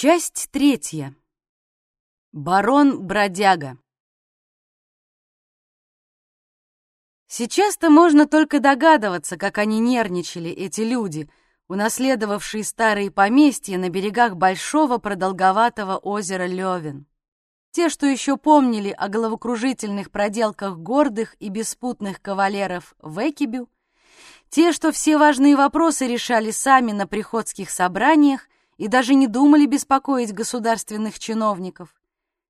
Часть третья. Барон-бродяга. Сейчас-то можно только догадываться, как они нервничали, эти люди, унаследовавшие старые поместья на берегах большого продолговатого озера Левин. Те, что еще помнили о головокружительных проделках гордых и беспутных кавалеров в Экибю, те, что все важные вопросы решали сами на приходских собраниях и даже не думали беспокоить государственных чиновников,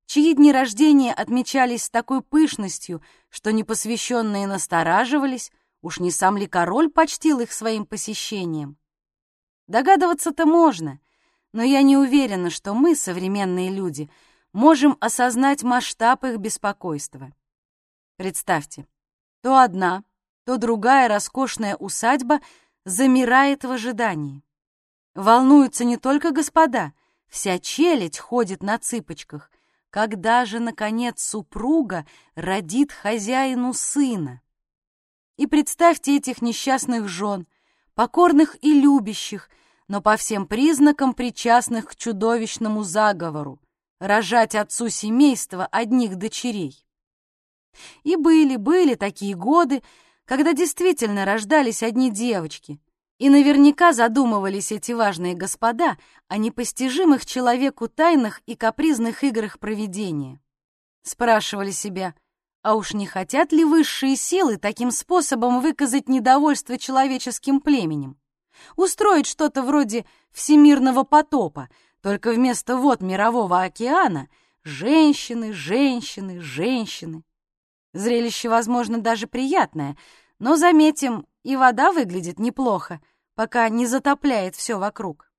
чьи дни рождения отмечались с такой пышностью, что непосвященные настораживались, уж не сам ли король почтил их своим посещением. Догадываться-то можно, но я не уверена, что мы, современные люди, можем осознать масштаб их беспокойства. Представьте, то одна, то другая роскошная усадьба замирает в ожидании. Волнуются не только господа, вся челядь ходит на цыпочках. Когда же, наконец, супруга родит хозяину сына? И представьте этих несчастных жен, покорных и любящих, но по всем признакам причастных к чудовищному заговору, рожать отцу семейства одних дочерей. И были, были такие годы, когда действительно рождались одни девочки, и наверняка задумывались эти важные господа о непостижимых человеку тайнах и капризных играх провидения. Спрашивали себя, а уж не хотят ли высшие силы таким способом выказать недовольство человеческим племенем? Устроить что-то вроде всемирного потопа, только вместо вод мирового океана — женщины, женщины, женщины. Зрелище, возможно, даже приятное, но, заметим, и вода выглядит неплохо, пока не затопляет все вокруг.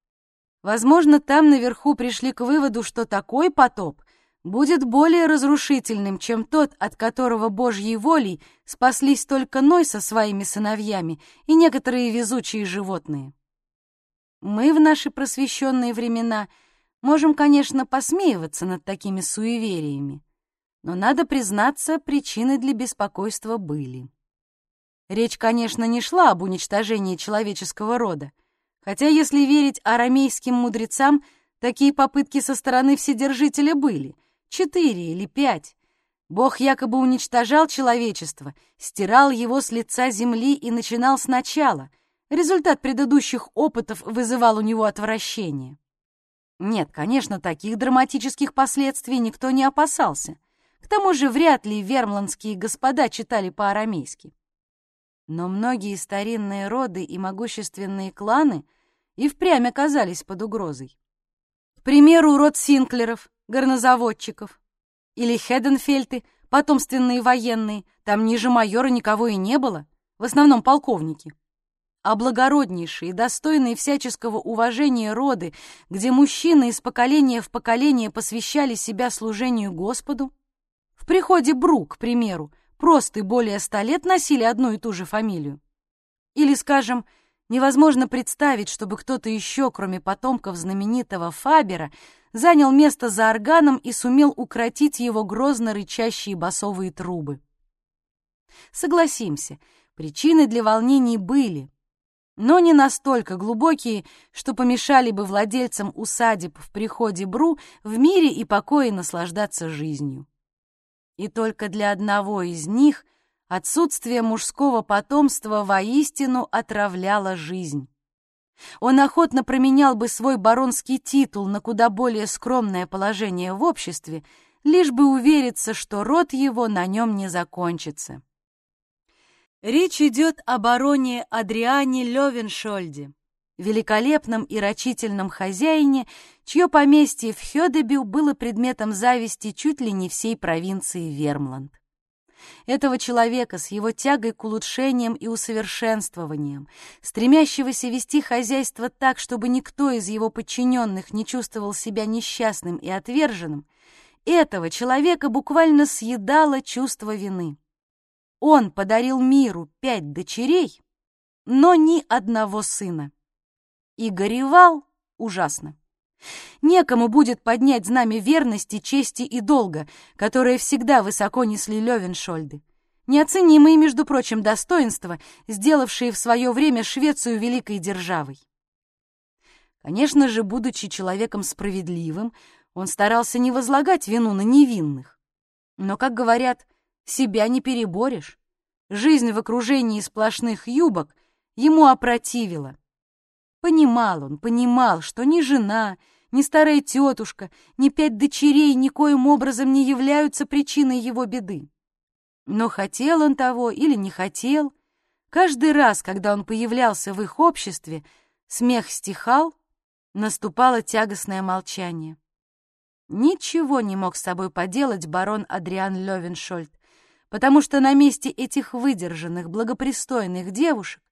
Возможно, там наверху пришли к выводу, что такой потоп будет более разрушительным, чем тот, от которого Божьей волей спаслись только Ной со своими сыновьями и некоторые везучие животные. Мы в наши просвещенные времена можем, конечно, посмеиваться над такими суевериями, но, надо признаться, причины для беспокойства были. Речь, конечно, не шла об уничтожении человеческого рода, хотя, если верить арамейским мудрецам, такие попытки со стороны Вседержителя были, четыре или пять. Бог якобы уничтожал человечество, стирал его с лица земли и начинал сначала. Результат предыдущих опытов вызывал у него отвращение. Нет, конечно, таких драматических последствий никто не опасался — к тому же вряд ли вермландские господа читали по-арамейски. Но многие старинные роды и могущественные кланы и впрямь оказались под угрозой. К примеру, род Синклеров, горнозаводчиков, или Хеденфельты, потомственные военные, там ниже майора никого и не было, в основном полковники. А благороднейшие, достойные всяческого уважения роды, где мужчины из поколения в поколение посвящали себя служению Господу, в приходе Бру, к примеру, просто более ста лет носили одну и ту же фамилию. Или, скажем, невозможно представить, чтобы кто-то еще, кроме потомков знаменитого Фабера, занял место за органом и сумел укротить его грозно рычащие басовые трубы. Согласимся, причины для волнений были, но не настолько глубокие, что помешали бы владельцам усадеб в приходе Бру в мире и покое наслаждаться жизнью и только для одного из них отсутствие мужского потомства воистину отравляло жизнь. Он охотно променял бы свой баронский титул на куда более скромное положение в обществе, лишь бы увериться, что род его на нем не закончится. Речь идет о бароне Адриане Левеншольде, великолепном и рачительном хозяине, чье поместье в Хёдебю было предметом зависти чуть ли не всей провинции Вермланд. Этого человека с его тягой к улучшениям и усовершенствованиям, стремящегося вести хозяйство так, чтобы никто из его подчиненных не чувствовал себя несчастным и отверженным, этого человека буквально съедало чувство вины. Он подарил миру пять дочерей, но ни одного сына и горевал ужасно. Некому будет поднять знамя верности, чести и долга, которые всегда высоко несли Левеншольды. Неоценимые, между прочим, достоинства, сделавшие в свое время Швецию великой державой. Конечно же, будучи человеком справедливым, он старался не возлагать вину на невинных. Но, как говорят, себя не переборешь. Жизнь в окружении сплошных юбок ему опротивила. Понимал он, понимал, что ни жена, ни старая тетушка, ни пять дочерей никоим образом не являются причиной его беды. Но хотел он того или не хотел, каждый раз, когда он появлялся в их обществе, смех стихал, наступало тягостное молчание. Ничего не мог с собой поделать барон Адриан Левеншольд, потому что на месте этих выдержанных, благопристойных девушек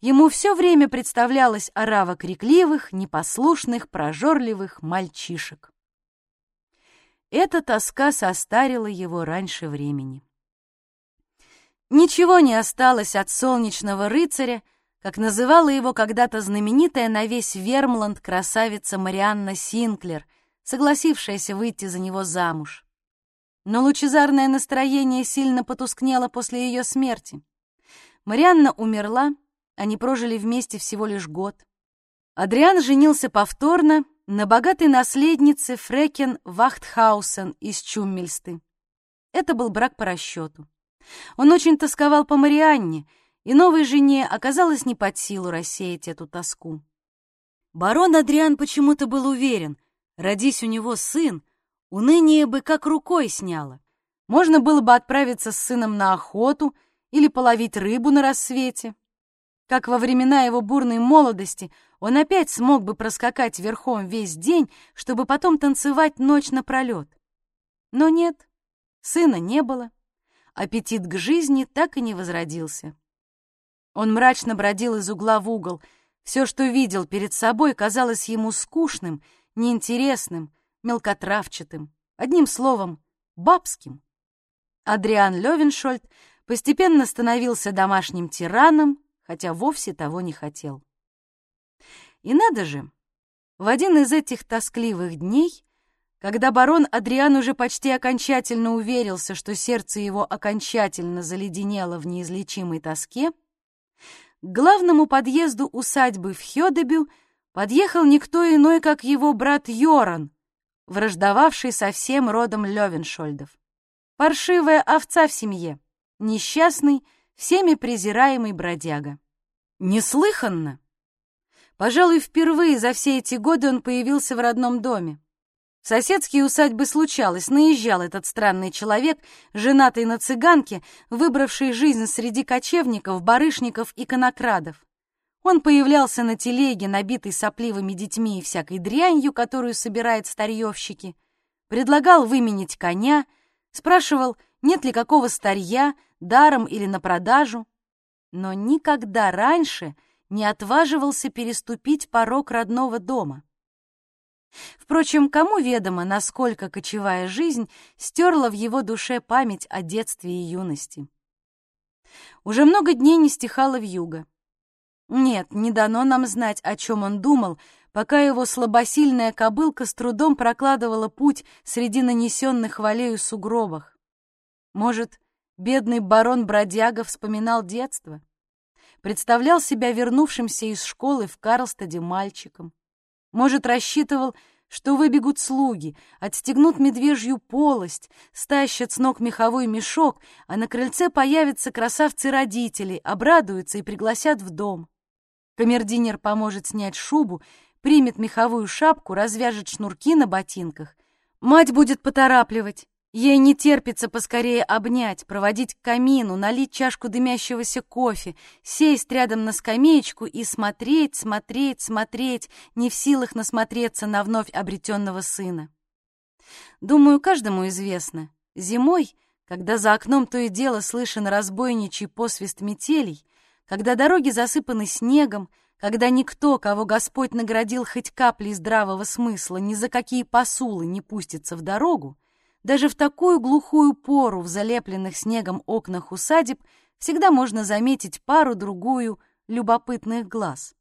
ему все время представлялась орава крикливых, непослушных, прожорливых мальчишек. Эта тоска состарила его раньше времени. Ничего не осталось от солнечного рыцаря, как называла его когда-то знаменитая на весь Вермланд красавица Марианна Синклер, согласившаяся выйти за него замуж. Но лучезарное настроение сильно потускнело после ее смерти. Марианна умерла, они прожили вместе всего лишь год. Адриан женился повторно на богатой наследнице Фрекен Вахтхаусен из Чуммельсты. Это был брак по расчету. Он очень тосковал по Марианне, и новой жене оказалось не под силу рассеять эту тоску. Барон Адриан почему-то был уверен, родись у него сын, уныние бы как рукой сняло. Можно было бы отправиться с сыном на охоту или половить рыбу на рассвете. Как во времена его бурной молодости он опять смог бы проскакать верхом весь день, чтобы потом танцевать ночь напролет. Но нет, сына не было, аппетит к жизни так и не возродился. Он мрачно бродил из угла в угол. Все, что видел перед собой, казалось ему скучным, неинтересным, мелкотравчатым, одним словом, бабским. Адриан Левеншольд постепенно становился домашним тираном, хотя вовсе того не хотел. И надо же, в один из этих тоскливых дней, когда барон Адриан уже почти окончательно уверился, что сердце его окончательно заледенело в неизлечимой тоске, к главному подъезду усадьбы в Хёдебю подъехал никто иной, как его брат Йоран, враждовавший со всем родом Левеншольдов. Паршивая овца в семье, несчастный, всеми презираемый бродяга. Неслыханно! Пожалуй, впервые за все эти годы он появился в родном доме. В соседские усадьбы случалось, наезжал этот странный человек, женатый на цыганке, выбравший жизнь среди кочевников, барышников и конокрадов. Он появлялся на телеге, набитой сопливыми детьми и всякой дрянью, которую собирают старьевщики, предлагал выменить коня, спрашивал, нет ли какого старья, даром или на продажу, но никогда раньше не отваживался переступить порог родного дома. Впрочем, кому ведомо, насколько кочевая жизнь стерла в его душе память о детстве и юности. Уже много дней не стихало вьюга. Нет, не дано нам знать, о чем он думал, пока его слабосильная кобылка с трудом прокладывала путь среди нанесенных валею сугробах. Может, бедный барон-бродяга вспоминал детство? Представлял себя вернувшимся из школы в Карлстаде мальчиком. Может, рассчитывал, что выбегут слуги, отстегнут медвежью полость, стащат с ног меховой мешок, а на крыльце появятся красавцы-родители, обрадуются и пригласят в дом. Камердинер поможет снять шубу, примет меховую шапку, развяжет шнурки на ботинках. Мать будет поторапливать. Ей не терпится поскорее обнять, проводить к камину, налить чашку дымящегося кофе, сесть рядом на скамеечку и смотреть, смотреть, смотреть, не в силах насмотреться на вновь обретенного сына. Думаю, каждому известно, зимой, когда за окном то и дело слышен разбойничий посвист метелей, когда дороги засыпаны снегом, когда никто, кого Господь наградил хоть каплей здравого смысла, ни за какие посулы не пустится в дорогу, даже в такую глухую пору в залепленных снегом окнах усадеб всегда можно заметить пару-другую любопытных глаз.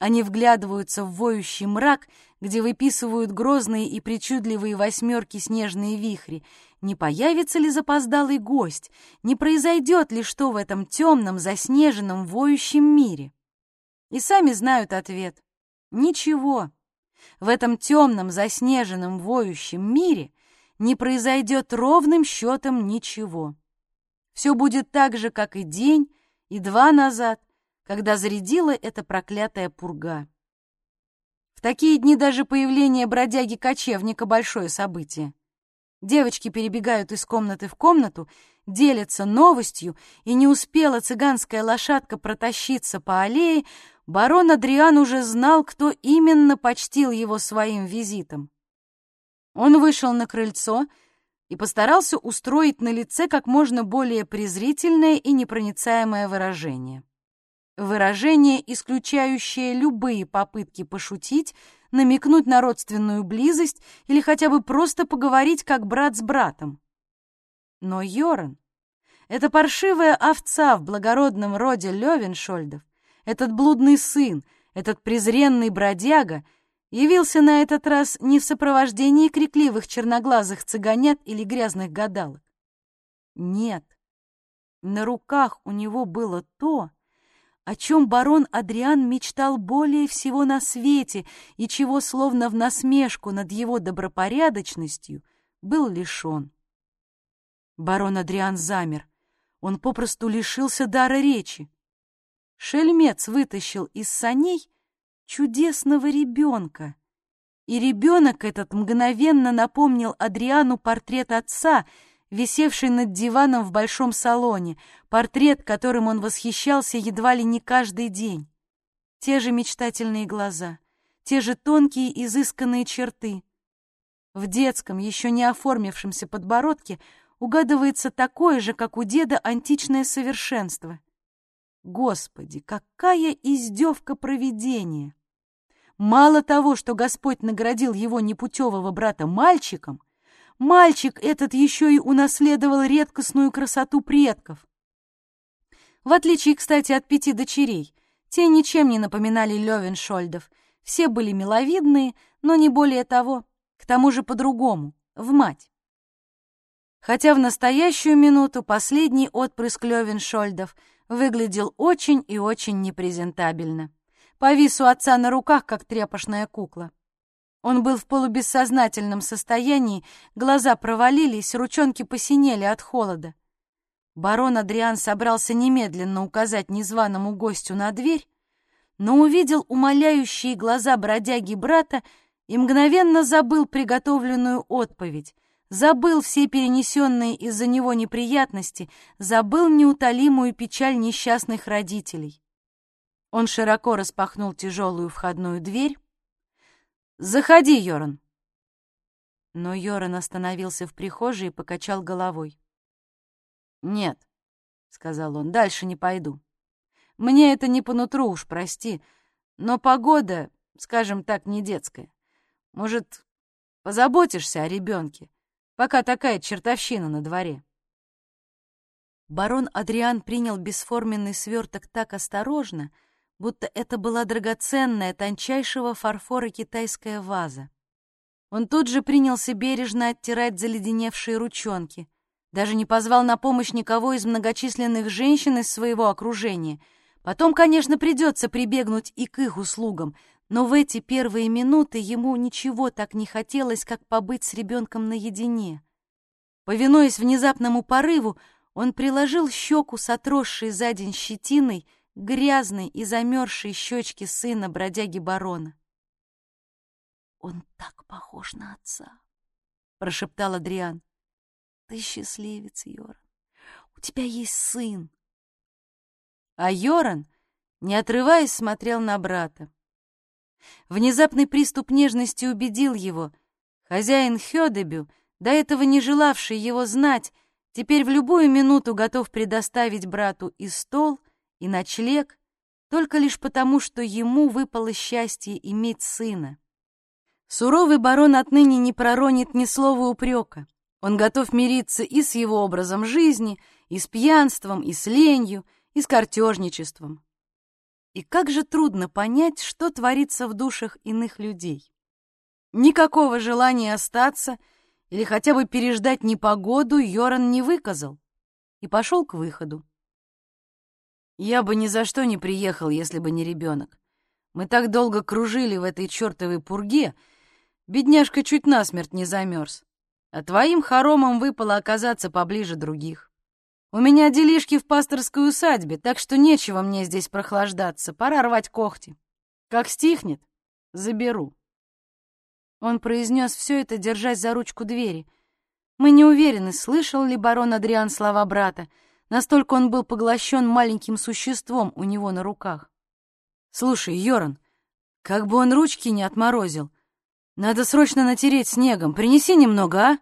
Они вглядываются в воющий мрак, где выписывают грозные и причудливые восьмерки снежные вихри. Не появится ли запоздалый гость? Не произойдет ли что в этом темном, заснеженном, воющем мире? И сами знают ответ. Ничего. В этом темном, заснеженном, воющем мире не произойдет ровным счетом ничего. Все будет так же, как и день, и два назад, когда зарядила эта проклятая пурга. В такие дни даже появление бродяги-кочевника — большое событие. Девочки перебегают из комнаты в комнату, делятся новостью, и не успела цыганская лошадка протащиться по аллее, барон Адриан уже знал, кто именно почтил его своим визитом. Он вышел на крыльцо и постарался устроить на лице как можно более презрительное и непроницаемое выражение. Выражение, исключающее любые попытки пошутить, намекнуть на родственную близость или хотя бы просто поговорить как брат с братом. Но Йоран, эта паршивая овца в благородном роде Левеншольдов, этот блудный сын, этот презренный бродяга явился на этот раз не в сопровождении крикливых черноглазых цыганят или грязных гадалок. Нет, на руках у него было то, о чем барон Адриан мечтал более всего на свете и чего, словно в насмешку над его добропорядочностью, был лишен. Барон Адриан замер. Он попросту лишился дара речи. Шельмец вытащил из саней чудесного ребенка. И ребенок этот мгновенно напомнил Адриану портрет отца — висевший над диваном в большом салоне, портрет, которым он восхищался едва ли не каждый день. Те же мечтательные глаза, те же тонкие изысканные черты. В детском, еще не оформившемся подбородке угадывается такое же, как у деда, античное совершенство. Господи, какая издевка провидения! Мало того, что Господь наградил его непутевого брата мальчиком, Мальчик этот еще и унаследовал редкостную красоту предков. В отличие, кстати, от пяти дочерей, те ничем не напоминали Левеншольдов. Все были миловидные, но не более того. К тому же по-другому, в мать. Хотя в настоящую минуту последний отпрыск Левеншольдов выглядел очень и очень непрезентабельно. Повис у отца на руках, как тряпошная кукла. Он был в полубессознательном состоянии, глаза провалились, ручонки посинели от холода. Барон Адриан собрался немедленно указать незваному гостю на дверь, но увидел умоляющие глаза бродяги брата и мгновенно забыл приготовленную отповедь, забыл все перенесенные из-за него неприятности, забыл неутолимую печаль несчастных родителей. Он широко распахнул тяжелую входную дверь, Заходи, Йоран. Но Йоран остановился в прихожей и покачал головой. Нет, сказал он, дальше не пойду. Мне это не по нутру уж, прости, но погода, скажем так, не детская. Может, позаботишься о ребенке, пока такая чертовщина на дворе? Барон Адриан принял бесформенный сверток так осторожно, будто это была драгоценная, тончайшего фарфора китайская ваза. Он тут же принялся бережно оттирать заледеневшие ручонки, даже не позвал на помощь никого из многочисленных женщин из своего окружения. Потом, конечно, придется прибегнуть и к их услугам, но в эти первые минуты ему ничего так не хотелось, как побыть с ребенком наедине. Повинуясь внезапному порыву, он приложил щеку с отросшей за день щетиной грязной и замерзшей щечки сына бродяги барона. «Он так похож на отца», — прошептал Адриан. «Ты счастливец, Йоран. У тебя есть сын». А Йоран, не отрываясь, смотрел на брата. Внезапный приступ нежности убедил его. Хозяин Хёдебю, до этого не желавший его знать, теперь в любую минуту готов предоставить брату и стол, и ночлег только лишь потому, что ему выпало счастье иметь сына. Суровый барон отныне не проронит ни слова упрека. Он готов мириться и с его образом жизни, и с пьянством, и с ленью, и с картежничеством. И как же трудно понять, что творится в душах иных людей. Никакого желания остаться или хотя бы переждать непогоду Йоран не выказал и пошел к выходу. Я бы ни за что не приехал, если бы не ребенок. Мы так долго кружили в этой чертовой пурге, бедняжка чуть насмерть не замерз. А твоим хоромам выпало оказаться поближе других. У меня делишки в пасторской усадьбе, так что нечего мне здесь прохлаждаться, пора рвать когти. Как стихнет, заберу. Он произнес все это, держась за ручку двери. Мы не уверены, слышал ли барон Адриан слова брата, настолько он был поглощен маленьким существом у него на руках. «Слушай, Йоран, как бы он ручки не отморозил, надо срочно натереть снегом, принеси немного, а?»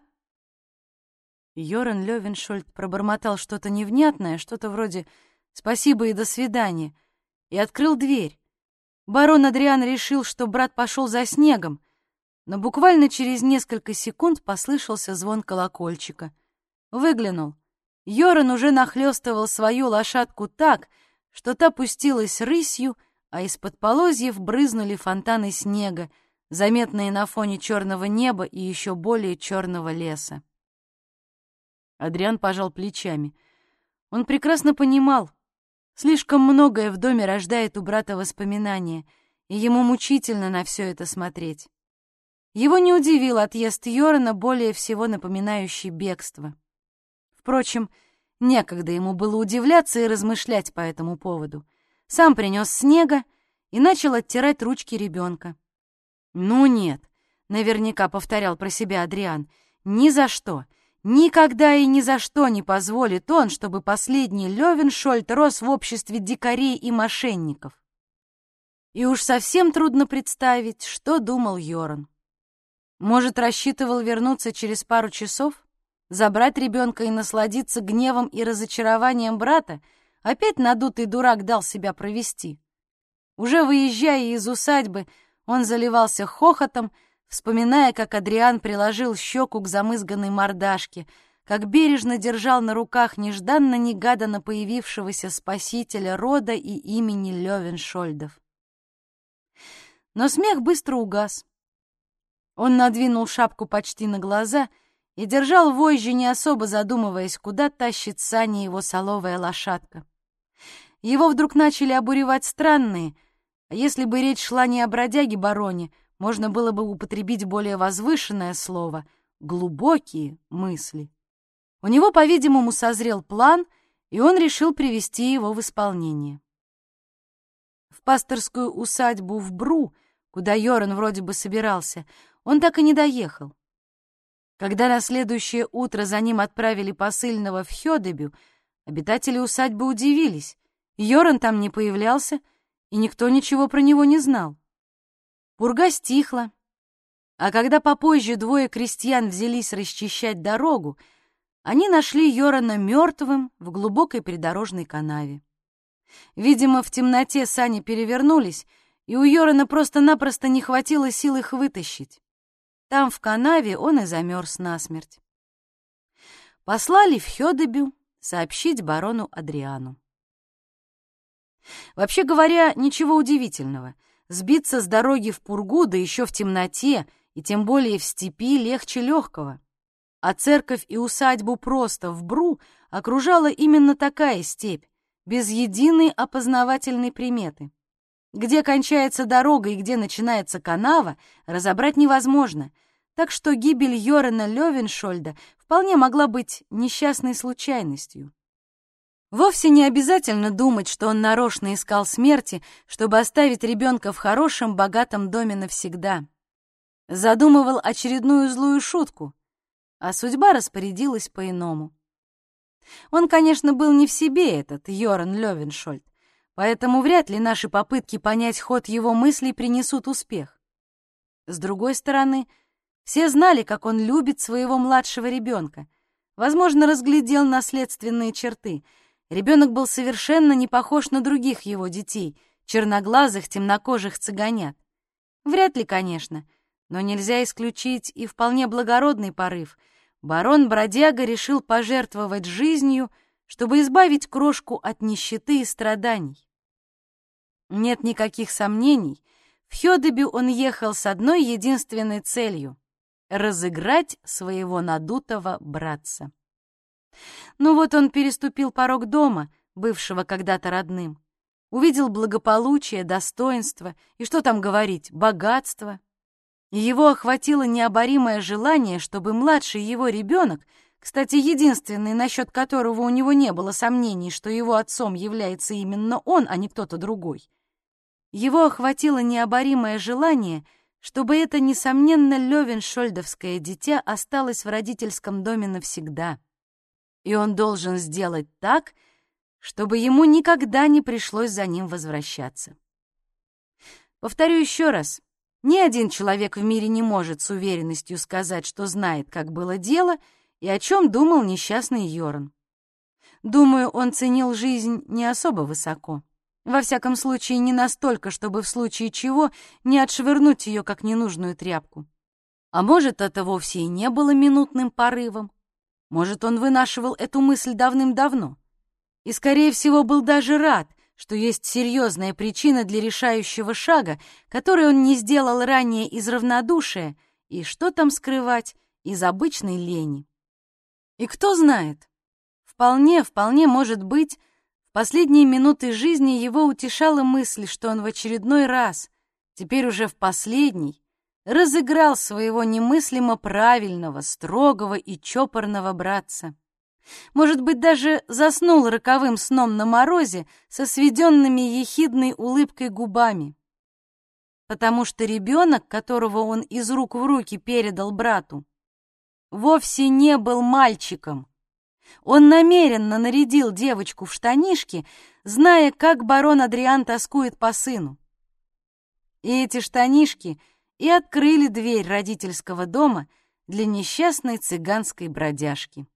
Йоран Левеншольд пробормотал что-то невнятное, что-то вроде «спасибо и до свидания», и открыл дверь. Барон Адриан решил, что брат пошел за снегом, но буквально через несколько секунд послышался звон колокольчика. Выглянул. Йоран уже нахлёстывал свою лошадку так, что та пустилась рысью, а из-под полозьев брызнули фонтаны снега, заметные на фоне черного неба и еще более черного леса. Адриан пожал плечами. Он прекрасно понимал, слишком многое в доме рождает у брата воспоминания, и ему мучительно на все это смотреть. Его не удивил отъезд Йорана, более всего напоминающий бегство. Впрочем, некогда ему было удивляться и размышлять по этому поводу. Сам принес снега и начал оттирать ручки ребенка. «Ну нет», — наверняка повторял про себя Адриан, — «ни за что, Никогда и ни за что не позволит он, чтобы последний Левеншольд рос в обществе дикарей и мошенников. И уж совсем трудно представить, что думал Йоран. Может, рассчитывал вернуться через пару часов, забрать ребенка и насладиться гневом и разочарованием брата, опять надутый дурак дал себя провести. Уже выезжая из усадьбы, он заливался хохотом, вспоминая, как Адриан приложил щеку к замызганной мордашке, как бережно держал на руках нежданно-негаданно появившегося спасителя рода и имени Левеншольдов. Но смех быстро угас. Он надвинул шапку почти на глаза и держал вожжи, не особо задумываясь, куда тащит сани его соловая лошадка. Его вдруг начали обуревать странные, а если бы речь шла не о бродяге-бароне, можно было бы употребить более возвышенное слово — глубокие мысли. У него, по-видимому, созрел план, и он решил привести его в исполнение. В пасторскую усадьбу в Бру, куда Йоран вроде бы собирался, он так и не доехал. Когда на следующее утро за ним отправили посыльного в Хёдебю, обитатели усадьбы удивились. Йоран там не появлялся, и никто ничего про него не знал. Пурга стихла, а когда попозже двое крестьян взялись расчищать дорогу, они нашли Йорана мертвым в глубокой придорожной канаве. Видимо, в темноте сани перевернулись, и у Йорана просто-напросто не хватило сил их вытащить. Там, в канаве, он и замерз насмерть. Послали в Хёдебю сообщить барону Адриану. Вообще говоря, ничего удивительного — Сбиться с дороги в пургу, да еще в темноте, и тем более в степи, легче легкого. А церковь и усадьбу просто в Бру окружала именно такая степь, без единой опознавательной приметы. Где кончается дорога и где начинается канава, разобрать невозможно, так что гибель Йорена Левеншольда вполне могла быть несчастной случайностью. Вовсе не обязательно думать, что он нарочно искал смерти, чтобы оставить ребенка в хорошем, богатом доме навсегда. Задумывал очередную злую шутку, а судьба распорядилась по-иному. Он, конечно, был не в себе, этот Йоран Левеншольд, поэтому вряд ли наши попытки понять ход его мыслей принесут успех. С другой стороны, все знали, как он любит своего младшего ребенка, возможно, разглядел наследственные черты — Ребенок был совершенно не похож на других его детей, черноглазых, темнокожих цыганят. Вряд ли, конечно, но нельзя исключить и вполне благородный порыв. Барон-бродяга решил пожертвовать жизнью, чтобы избавить крошку от нищеты и страданий. Нет никаких сомнений, в Хёдебю он ехал с одной единственной целью — разыграть своего надутого братца. Ну вот он переступил порог дома, бывшего когда-то родным. увидел благополучие, достоинство и, что там говорить, богатство. Его охватило необоримое желание, чтобы младший его ребенок, кстати, единственный, насчет которого у него не было сомнений, что его отцом является именно он, а не кто-то другой, его охватило необоримое желание, чтобы это, несомненно, Левин-Шольдовское дитя осталось в родительском доме навсегда. И он должен сделать так, чтобы ему никогда не пришлось за ним возвращаться. Повторю еще раз, ни один человек в мире не может с уверенностью сказать, что знает, как было дело и о чем думал несчастный Йорн. Думаю, он ценил жизнь не особо высоко. Во всяком случае, не настолько, чтобы в случае чего не отшвырнуть ее как ненужную тряпку. А может, это вовсе и не было минутным порывом. Может, он вынашивал эту мысль давным-давно и, скорее всего, был даже рад, что есть серьезная причина для решающего шага, который он не сделал ранее из равнодушия и, что там скрывать, из обычной лени. И кто знает, вполне, вполне может быть, в последние минуты жизни его утешала мысль, что он в очередной раз, теперь уже в последний, разыграл своего немыслимо правильного, строгого и чопорного братца. Может быть, даже заснул роковым сном на морозе со сведенными ехидной улыбкой губами. Потому что ребенок, которого он из рук в руки передал брату, вовсе не был мальчиком. Он намеренно нарядил девочку в штанишки, зная, как барон Адриан тоскует по сыну. И эти штанишки и открыли дверь родительского дома для несчастной цыганской бродяжки.